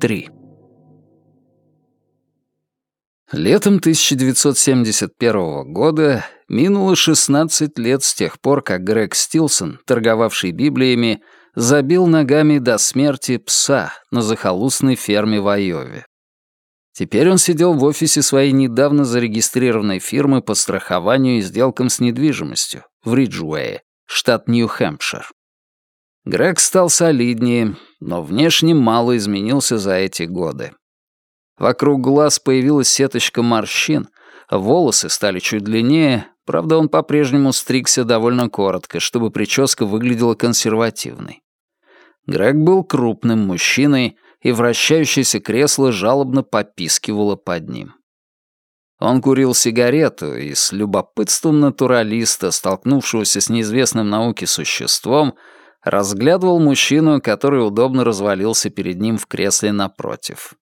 3. Летом 1971 года минуло 16 лет с тех пор, как Грег Стилсон, торговавший Библиями, забил ногами до смерти пса на захолустной ферме в Айове. Теперь он сидел в офисе своей недавно зарегистрированной фирмы по страхованию и сделкам с недвижимостью в Риджуэе, штат Нью-Хэмпшир. Грег стал солиднее, но внешне мало изменился за эти годы. Вокруг глаз появилась сеточка морщин, волосы стали чуть длиннее, правда, он по-прежнему стригся довольно коротко, чтобы прическа выглядела консервативной. Грег был крупным мужчиной, и вращающееся кресло жалобно попискивало под ним. Он курил сигарету и с любопытством натуралиста, столкнувшегося с неизвестным науке существом, разглядывал мужчину, который удобно развалился перед ним в кресле напротив.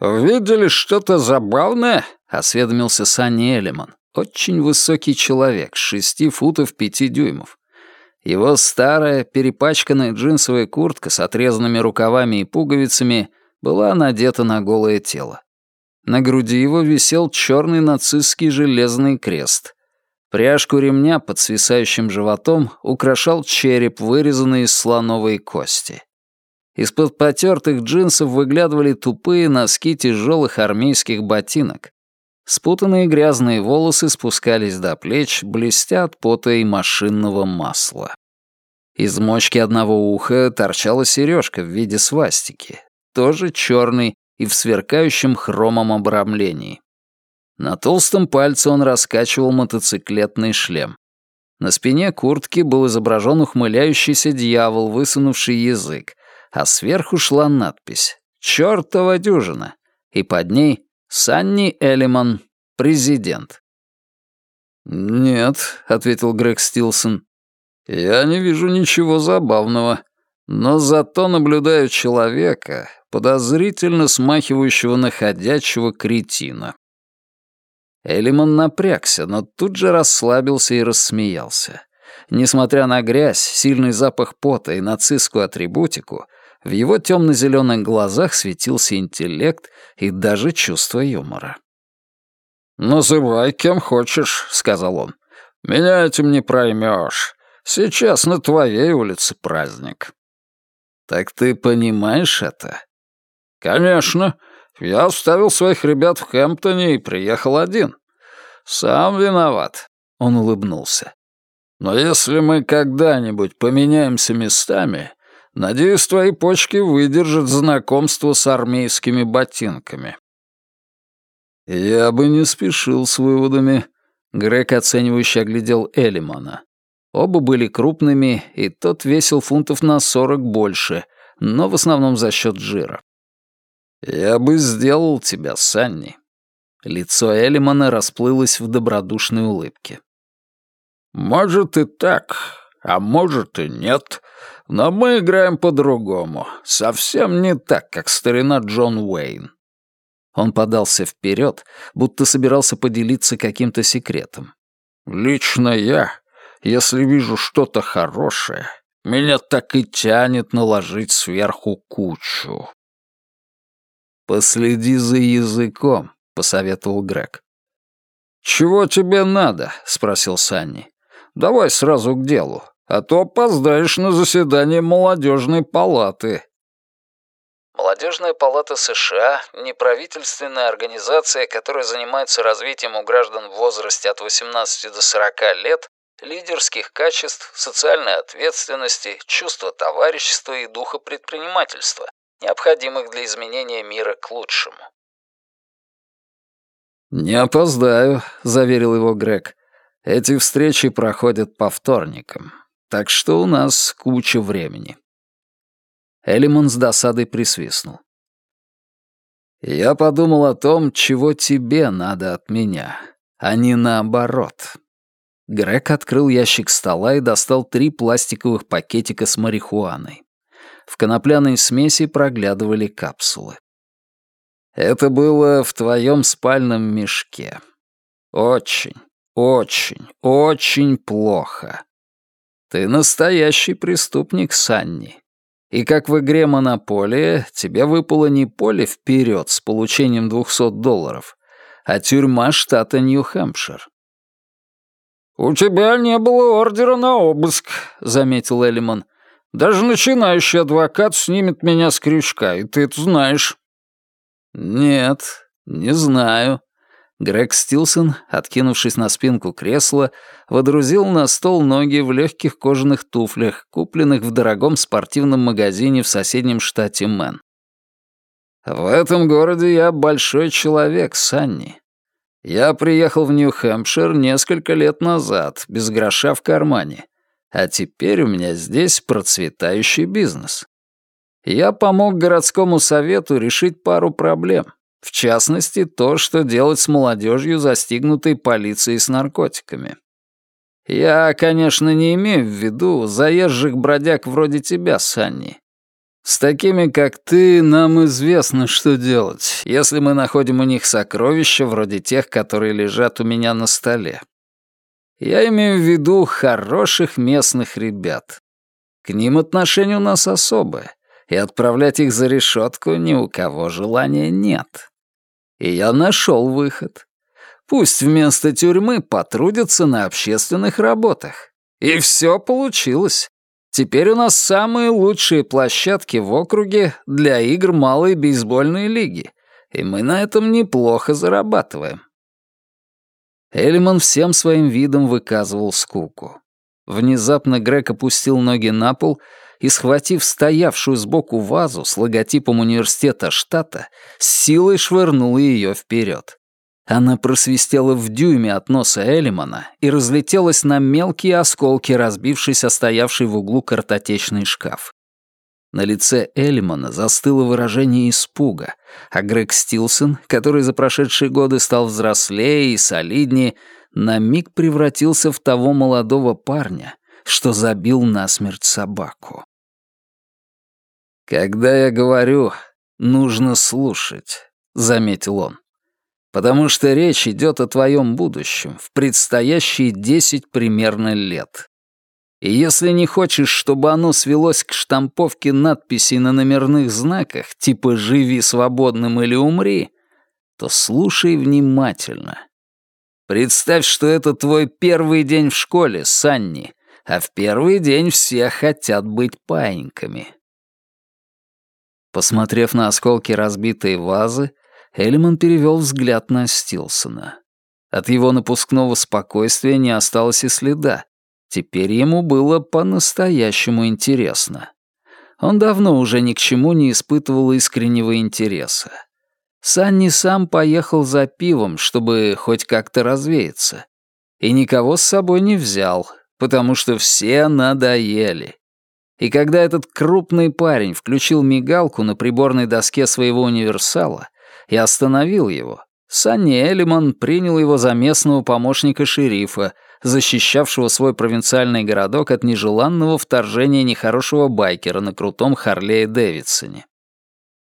«Видели что-то забавное?» — осведомился Санни Элеман. Очень высокий человек, шести футов пяти дюймов. Его старая, перепачканная джинсовая куртка с отрезанными рукавами и пуговицами была надета на голое тело. На груди его висел черный нацистский железный крест. Пряжку ремня под свисающим животом украшал череп, вырезанный из слоновой кости. Из-под потертых джинсов выглядывали тупые носки тяжелых армейских ботинок. Спутанные грязные волосы спускались до плеч, блестя от пота и машинного масла. Из мочки одного уха торчала сережка в виде свастики, тоже черный и в сверкающем хромом обрамлении. На толстом пальце он раскачивал мотоциклетный шлем. На спине куртки был изображен ухмыляющийся дьявол, высунувший язык, а сверху шла надпись «Чёртова дюжина», и под ней «Санни Эллиман, президент». «Нет», — ответил Грег Стилсон, — «я не вижу ничего забавного, но зато наблюдаю человека, подозрительно смахивающего на ходячего кретина». Элиман напрягся, но тут же расслабился и рассмеялся. Несмотря на грязь, сильный запах пота и нацистскую атрибутику, в его темно-зеленых глазах светился интеллект и даже чувство юмора. «Называй кем хочешь», — сказал он. «Меня этим не проймешь. Сейчас на твоей улице праздник». «Так ты понимаешь это?» «Конечно. Я оставил своих ребят в Хэмптоне и приехал один. Сам виноват», — он улыбнулся. «Но если мы когда-нибудь поменяемся местами, Надеюсь, твои почки выдержат знакомство с армейскими ботинками». «Я бы не спешил с выводами», — Грег оценивающе оглядел Элимана. Оба были крупными, и тот весил фунтов на сорок больше, но в основном за счет жира. «Я бы сделал тебя, Санни». Лицо Элимана расплылось в добродушной улыбке. «Может и так, а может и нет», но мы играем по-другому. Совсем не так, как старина Джон Уэйн». Он подался вперед, будто собирался поделиться каким-то секретом. «Лично я, если вижу что-то хорошее, меня так и тянет наложить сверху кучу». «Последи за языком», — посоветовал Грег. «Чего тебе надо?» — спросил Санни. «Давай сразу к делу а то опоздаешь на заседание молодежной палаты». Молодежная палата США – неправительственная организация, которая занимается развитием у граждан в возрасте от 18 до 40 лет лидерских качеств, социальной ответственности, чувства товарищества и духа предпринимательства, необходимых для изменения мира к лучшему. «Не опоздаю», — заверил его Грег. «Эти встречи проходят по вторникам. Так что у нас куча времени». Элимон с досадой присвистнул. «Я подумал о том, чего тебе надо от меня, а не наоборот». Грег открыл ящик стола и достал три пластиковых пакетика с марихуаной. В конопляной смеси проглядывали капсулы. «Это было в твоем спальном мешке. Очень, очень, очень плохо. Ты настоящий преступник, Санни. И как в игре «Монополия» тебе выпало не поле вперед с получением 200 долларов, а тюрьма штата Нью-Хэмпшир. «У тебя не было ордера на обыск», — заметил Эллиман. «Даже начинающий адвокат снимет меня с крючка, и ты это знаешь». «Нет, не знаю». Грег Стилсон, откинувшись на спинку кресла, водрузил на стол ноги в легких кожаных туфлях, купленных в дорогом спортивном магазине в соседнем штате Мэн. «В этом городе я большой человек, Санни. Я приехал в Нью-Хэмпшир несколько лет назад, без гроша в кармане, а теперь у меня здесь процветающий бизнес. Я помог городскому совету решить пару проблем, в частности, то, что делать с молодежью, застигнутой полицией с наркотиками. Я, конечно, не имею в виду заезжих бродяг вроде тебя, Санни. С такими, как ты, нам известно, что делать, если мы находим у них сокровища вроде тех, которые лежат у меня на столе. Я имею в виду хороших местных ребят. К ним отношение у нас особое, и отправлять их за решетку ни у кого желания нет. И я нашел выход. Пусть вместо тюрьмы потрудятся на общественных работах. И все получилось. Теперь у нас самые лучшие площадки в округе для игр малой бейсбольной лиги, и мы на этом неплохо зарабатываем. Элиман всем своим видом выказывал скуку. Внезапно Грег опустил ноги на пол и, схватив стоявшую сбоку вазу с логотипом университета штата, с силой швырнул ее вперед. Она просвистела в дюйме от носа Элимана и разлетелась на мелкие осколки, разбившись о стоявший в углу картотечный шкаф. На лице Элимана застыло выражение испуга, а Грег Стилсон, который за прошедшие годы стал взрослее и солиднее, на миг превратился в того молодого парня, что забил насмерть собаку. «Когда я говорю, нужно слушать», — заметил он потому что речь идет о твоем будущем в предстоящие десять примерно лет. И если не хочешь, чтобы оно свелось к штамповке надписей на номерных знаках, типа «Живи свободным» или «Умри», то слушай внимательно. Представь, что это твой первый день в школе, Санни, а в первый день все хотят быть паиньками. Посмотрев на осколки разбитой вазы, Эллиман перевел взгляд на Стилсона. От его напускного спокойствия не осталось и следа. Теперь ему было по-настоящему интересно. Он давно уже ни к чему не испытывал искреннего интереса. Санни сам поехал за пивом, чтобы хоть как-то развеяться. И никого с собой не взял, потому что все надоели. И когда этот крупный парень включил мигалку на приборной доске своего универсала, и остановил его. Санни Элиман принял его за местного помощника шерифа, защищавшего свой провинциальный городок от нежеланного вторжения нехорошего байкера на крутом Харлее Дэвидсоне.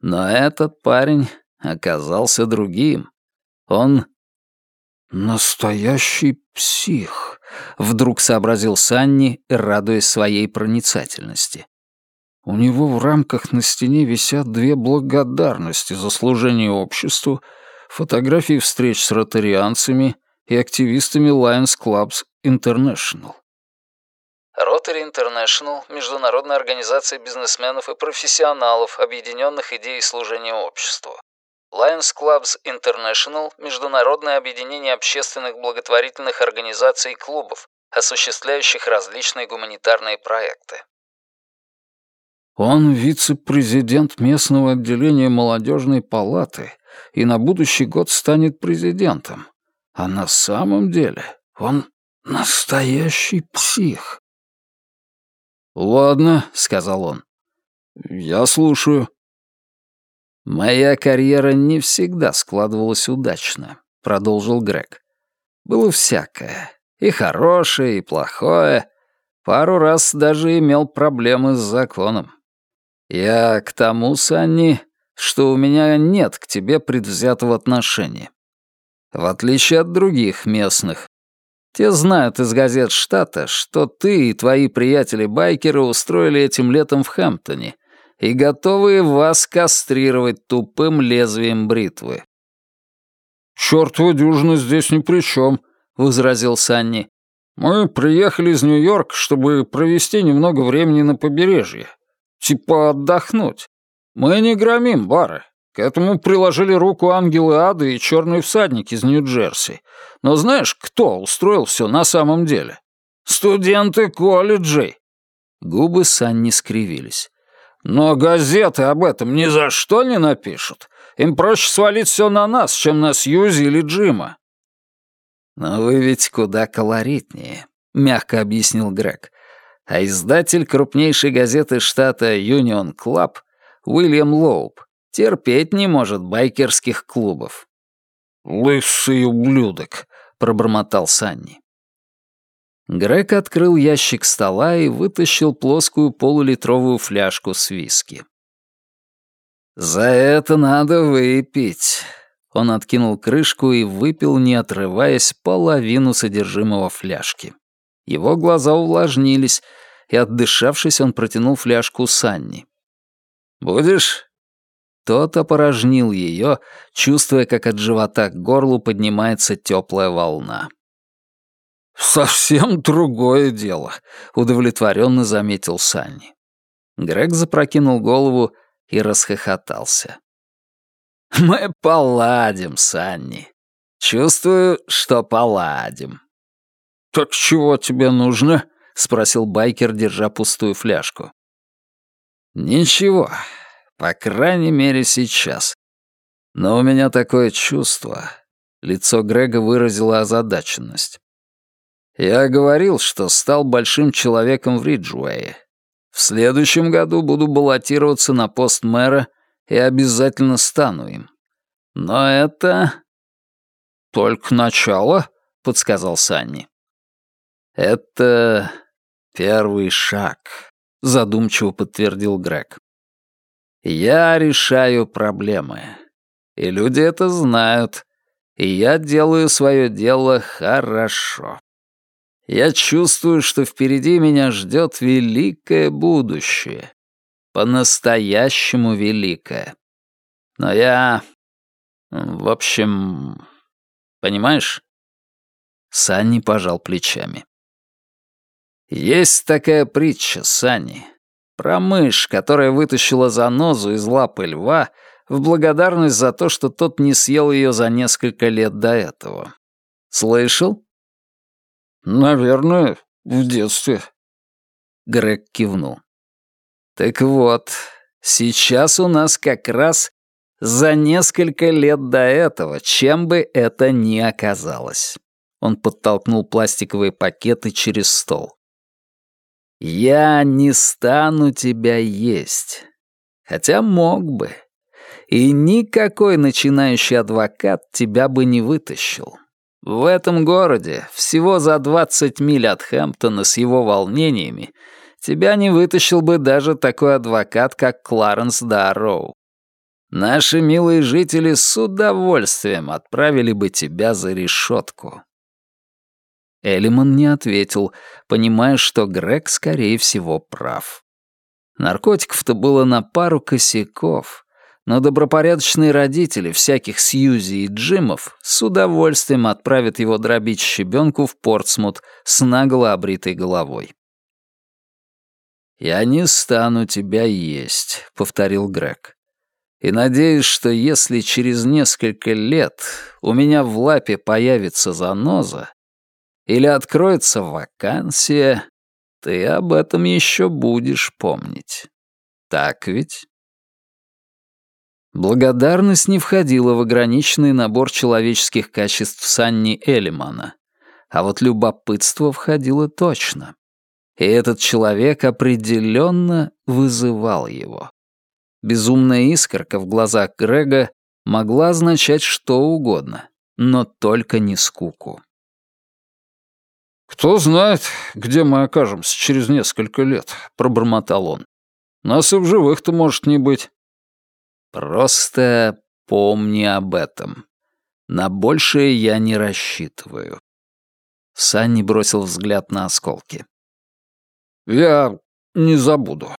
Но этот парень оказался другим. Он «Настоящий псих», — вдруг сообразил Санни, радуясь своей проницательности. У него в рамках на стене висят две благодарности за служение обществу, фотографии встреч с ротарианцами и активистами Lions Clubs International. Rotary International — международная организация бизнесменов и профессионалов, объединенных идеей служения обществу. Lions Clubs International — международное объединение общественных благотворительных организаций и клубов, осуществляющих различные гуманитарные проекты. Он вице-президент местного отделения молодежной палаты и на будущий год станет президентом. А на самом деле он настоящий псих. «Ладно», — сказал он. «Я слушаю». «Моя карьера не всегда складывалась удачно», — продолжил Грег. «Было всякое. И хорошее, и плохое. Пару раз даже имел проблемы с законом. «Я к тому, Санни, что у меня нет к тебе предвзятого отношения. В отличие от других местных. Те знают из газет штата, что ты и твои приятели-байкеры устроили этим летом в Хэмптоне, и готовые вас кастрировать тупым лезвием бритвы. «Чёртова дюжина здесь ни при чем», — возразил Санни. «Мы приехали из Нью-Йорка, чтобы провести немного времени на побережье. Типа отдохнуть. Мы не громим бары. К этому приложили руку ангелы ада и черный всадник из Нью-Джерси. Но знаешь, кто устроил все на самом деле? Студенты колледжей. Губы Санни скривились. Но газеты об этом ни за что не напишут. Им проще свалить все на нас, чем на Сьюзи или Джима. «Но вы ведь куда колоритнее», — мягко объяснил Грег. А издатель крупнейшей газеты штата Union Club, Уильям Лоуп, терпеть не может байкерских клубов. «Лысый ублюдок», — пробормотал Санни. Грег открыл ящик стола и вытащил плоскую полулитровую фляжку с виски. «За это надо выпить». Он откинул крышку и выпил, не отрываясь, половину содержимого фляжки. Его глаза увлажнились, и, отдышавшись, он протянул фляжку Санни. «Будешь?» Тот опорожнил ее, чувствуя, как от живота к горлу поднимается теплая волна. «Совсем другое дело», — удовлетворенно заметил Санни. Грег запрокинул голову и расхохотался. «Мы поладим, Санни. Чувствую, что поладим». «Так чего тебе нужно?» — спросил байкер, держа пустую фляжку. «Ничего, по крайней мере сейчас. Но у меня такое чувство...» Лицо Грега выразило озадаченность. «Я говорил, что стал большим человеком в Риджуэе. В следующем году буду баллотироваться на пост мэра и обязательно стану им. Но это... «Только начало», — подсказал Санни. «Это первый шаг», — задумчиво подтвердил Грег. «Я решаю проблемы. И люди это знают. И я делаю свое дело хорошо. Я чувствую, что впереди меня ждет великое будущее. По-настоящему великое. Но я... В общем... Понимаешь?» Санни пожал плечами. «Есть такая притча, Санни, про мышь, которая вытащила занозу из лапы льва в благодарность за то, что тот не съел ее за несколько лет до этого. Слышал?» «Наверное, в детстве». Грег кивнул. «Так вот, сейчас у нас как раз за несколько лет до этого, чем бы это ни оказалось». Он подтолкнул пластиковые пакеты через стол. «Я не стану тебя есть. Хотя мог бы. И никакой начинающий адвокат тебя бы не вытащил. В этом городе, всего за 20 миль от Хэмптона с его волнениями, тебя не вытащил бы даже такой адвокат, как Кларенс Дарроу. Наши милые жители с удовольствием отправили бы тебя за решетку. Элиман не ответил, понимая, что Грег, скорее всего, прав. Наркотиков-то было на пару косяков, но добропорядочные родители всяких Сьюзи и Джимов с удовольствием отправят его дробить щебенку в Портсмут с нагло обритой головой. «Я не стану тебя есть», — повторил Грег. «И надеюсь, что если через несколько лет у меня в лапе появится заноза или откроется вакансия, ты об этом еще будешь помнить. Так ведь?» Благодарность не входила в ограниченный набор человеческих качеств Санни Элимана, а вот любопытство входило точно. И этот человек определенно вызывал его. Безумная искорка в глазах Грега могла означать что угодно, но только не скуку. «Кто знает, где мы окажемся через несколько лет», — пробормотал он. «Нас и в живых-то может не быть». Просто помни об этом. На большее я не рассчитываю. Санни бросил взгляд на осколки. «Я не забуду»,